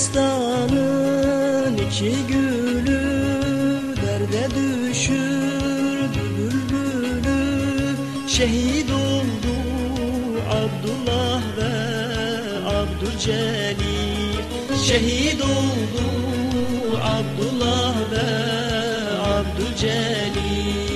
Gülistanın iki gülü derde düşürdü bülbülü Şehit oldu Abdullah ve Abdülcelil Şehit oldu Abdullah ve Abdülcelil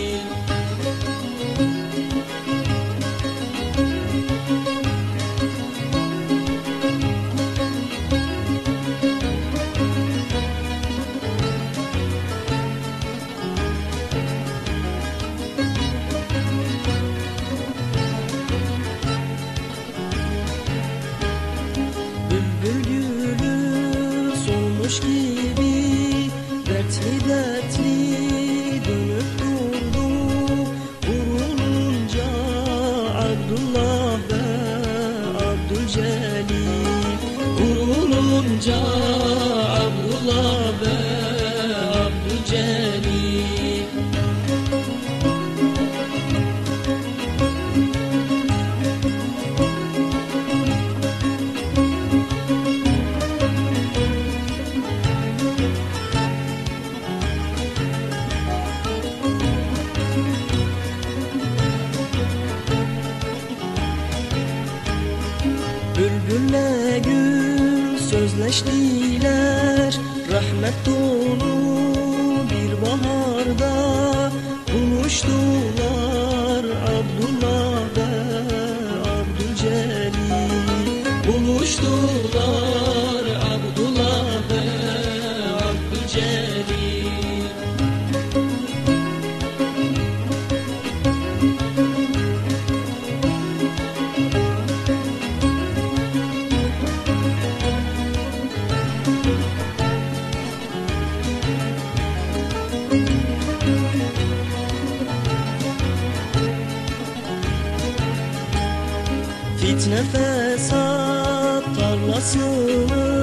Dertli dertli dönüp durdu. Vurulunca Abdullah ve Abdülcelil. Vurulunca Abdullah sözleştiler Rahmet dolu bir baharda Buluştular Fitne fesat tarlasının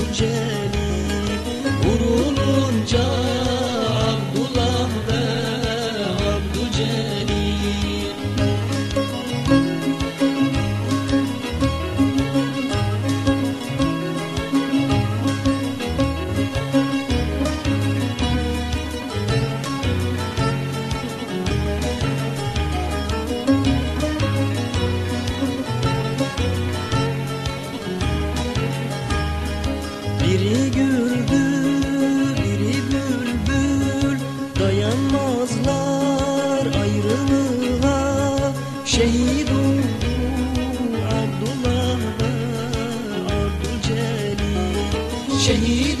Abdülcelil شهيد عبد الله عبد الجليل شهيد